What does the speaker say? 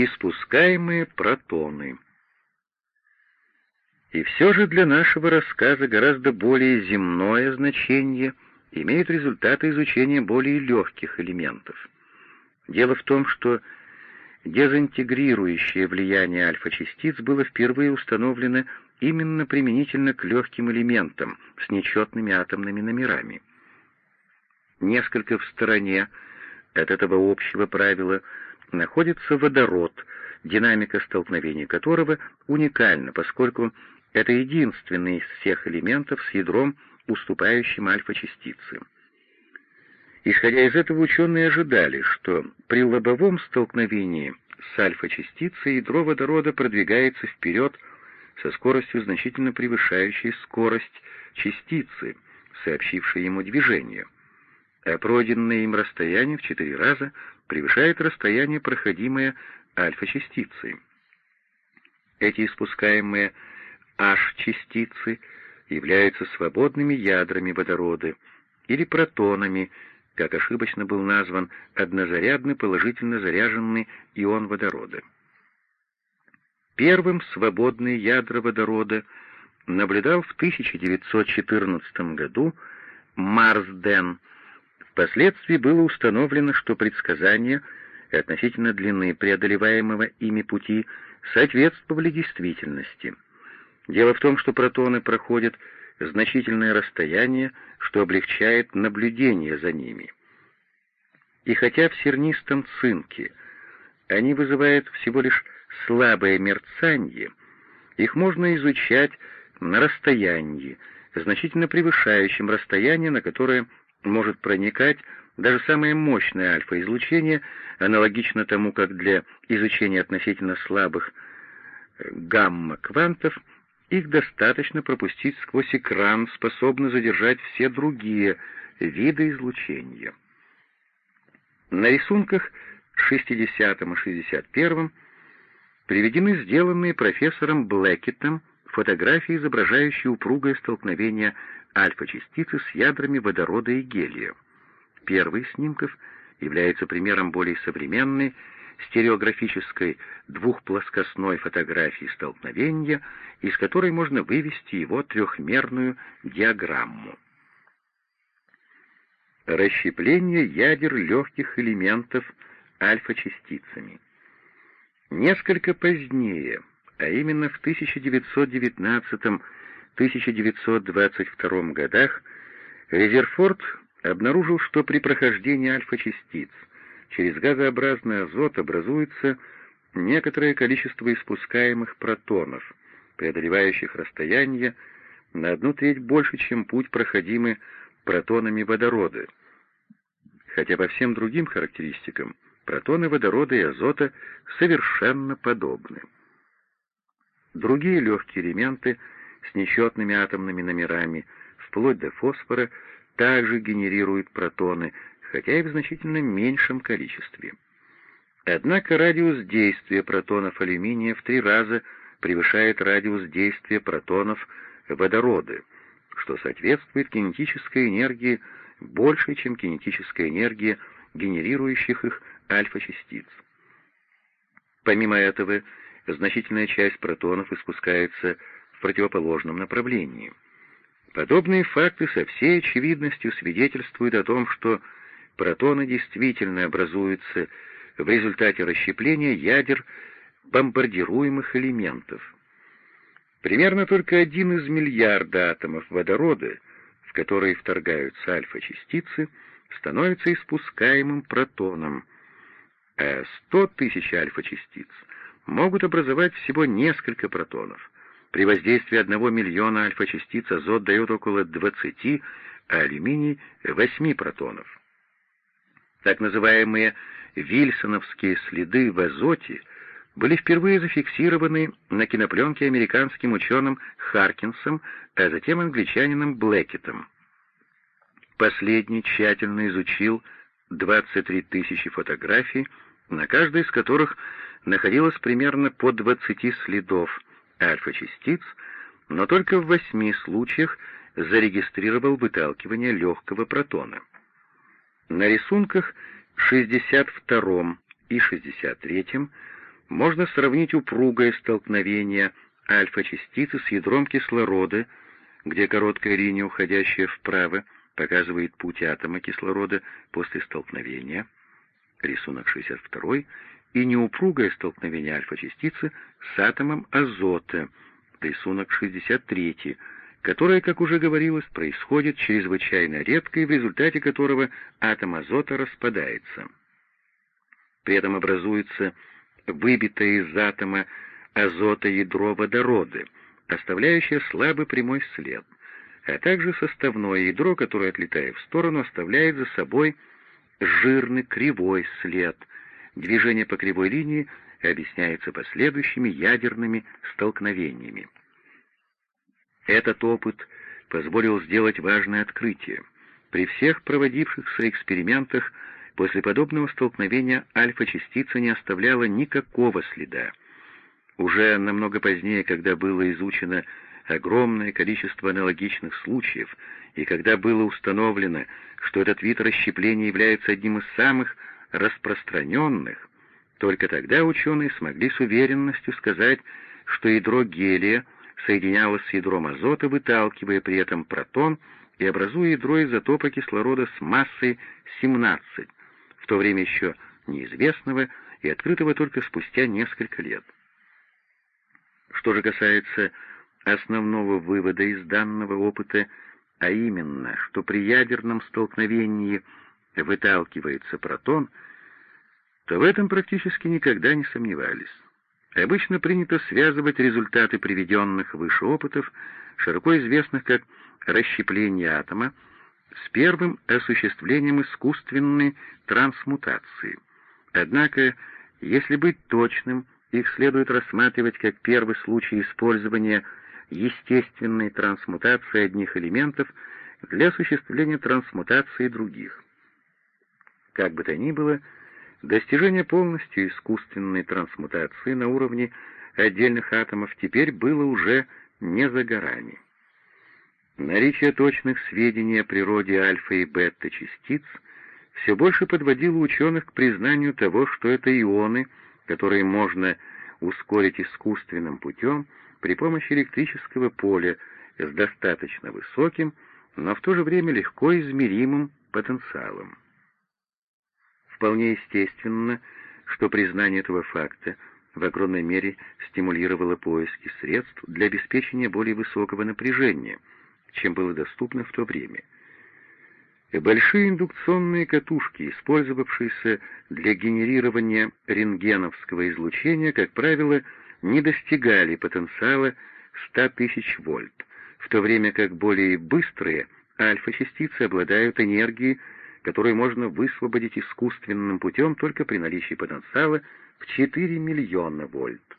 Испускаемые протоны. И все же для нашего рассказа гораздо более земное значение имеют результаты изучения более легких элементов. Дело в том, что дезинтегрирующее влияние альфа-частиц было впервые установлено именно применительно к легким элементам с нечетными атомными номерами. Несколько в стороне от этого общего правила находится водород, динамика столкновений которого уникальна, поскольку это единственный из всех элементов с ядром, уступающим альфа-частице. Исходя из этого, ученые ожидали, что при лобовом столкновении с альфа-частицей ядро водорода продвигается вперед со скоростью, значительно превышающей скорость частицы, сообщившей ему движение, а пройденное им расстояние в четыре раза превышает расстояние, проходимое альфа-частицей. Эти испускаемые H-частицы являются свободными ядрами водорода или протонами, как ошибочно был назван однозарядный положительно заряженный ион водорода. Первым свободные ядра водорода наблюдал в 1914 году Марсден. Впоследствии было установлено, что предсказания относительно длины преодолеваемого ими пути соответствовали действительности. Дело в том, что протоны проходят значительное расстояние, что облегчает наблюдение за ними. И хотя в сернистом цинке они вызывают всего лишь слабое мерцанье, их можно изучать на расстоянии, значительно превышающем расстояние, на которое может проникать даже самое мощное альфа-излучение, аналогично тому, как для изучения относительно слабых э, гамма-квантов их достаточно пропустить сквозь экран, способный задержать все другие виды излучения. На рисунках 60 и 61 приведены сделанные профессором Блэкетом фотографии, изображающие упругое столкновение альфа-частицы с ядрами водорода и гелия. Первый из снимков является примером более современной стереографической двухплоскостной фотографии столкновения, из которой можно вывести его трехмерную диаграмму. Расщепление ядер легких элементов альфа-частицами. Несколько позднее, а именно в 1919-1922 годах, Резерфорд обнаружил, что при прохождении альфа-частиц через газообразный азот образуется некоторое количество испускаемых протонов, преодолевающих расстояние на одну треть больше, чем путь, проходимый протонами водорода. Хотя по всем другим характеристикам протоны водорода и азота совершенно подобны. Другие легкие элементы с несчетными атомными номерами, вплоть до фосфора, также генерируют протоны, хотя и в значительно меньшем количестве. Однако радиус действия протонов алюминия в три раза превышает радиус действия протонов водорода, что соответствует кинетической энергии больше, чем кинетическая энергия генерирующих их альфа-частиц. Помимо этого, значительная часть протонов испускается в противоположном направлении. Подобные факты со всей очевидностью свидетельствуют о том, что Протоны действительно образуются в результате расщепления ядер бомбардируемых элементов. Примерно только один из миллиарда атомов водорода, в которые вторгаются альфа-частицы, становится испускаемым протоном, а 100 тысяч альфа-частиц могут образовать всего несколько протонов. При воздействии одного миллиона альфа-частиц азот дает около 20, а алюминий — 8 протонов. Так называемые вильсоновские следы в азоте были впервые зафиксированы на кинопленке американским ученым Харкинсом, а затем англичанином Блэкетом. Последний тщательно изучил 23 тысячи фотографий, на каждой из которых находилось примерно по 20 следов альфа-частиц, но только в восьми случаях зарегистрировал выталкивание легкого протона. На рисунках 62 и 63 можно сравнить упругое столкновение альфа-частицы с ядром кислорода, где короткая линия, уходящая вправо, показывает путь атома кислорода после столкновения, рисунок 62, и неупругое столкновение альфа-частицы с атомом азота, рисунок 63, которое, как уже говорилось, происходит чрезвычайно редко и в результате которого атом азота распадается. При этом образуется выбитое из атома азота ядро водорода, оставляющее слабый прямой след, а также составное ядро, которое, отлетая в сторону, оставляет за собой жирный кривой след. Движение по кривой линии объясняется последующими ядерными столкновениями. Этот опыт позволил сделать важное открытие. При всех проводившихся экспериментах после подобного столкновения альфа-частица не оставляла никакого следа. Уже намного позднее, когда было изучено огромное количество аналогичных случаев, и когда было установлено, что этот вид расщепления является одним из самых распространенных, только тогда ученые смогли с уверенностью сказать, что ядро гелия соединялось с ядром азота, выталкивая при этом протон и образуя ядро изотопа кислорода с массой 17, в то время еще неизвестного и открытого только спустя несколько лет. Что же касается основного вывода из данного опыта, а именно, что при ядерном столкновении выталкивается протон, то в этом практически никогда не сомневались. Обычно принято связывать результаты приведенных выше опытов, широко известных как расщепление атома, с первым осуществлением искусственной трансмутации. Однако, если быть точным, их следует рассматривать как первый случай использования естественной трансмутации одних элементов для осуществления трансмутации других. Как бы то ни было, достижение полностью искусственной трансмутации на уровне отдельных атомов теперь было уже не за горами. Наличие точных сведений о природе альфа и бета частиц все больше подводило ученых к признанию того, что это ионы — которые можно ускорить искусственным путем при помощи электрического поля с достаточно высоким, но в то же время легко измеримым потенциалом. Вполне естественно, что признание этого факта в огромной мере стимулировало поиски средств для обеспечения более высокого напряжения, чем было доступно в то время — Большие индукционные катушки, использовавшиеся для генерирования рентгеновского излучения, как правило, не достигали потенциала 100 тысяч вольт, в то время как более быстрые альфа-частицы обладают энергией, которую можно высвободить искусственным путем только при наличии потенциала в 4 миллиона вольт.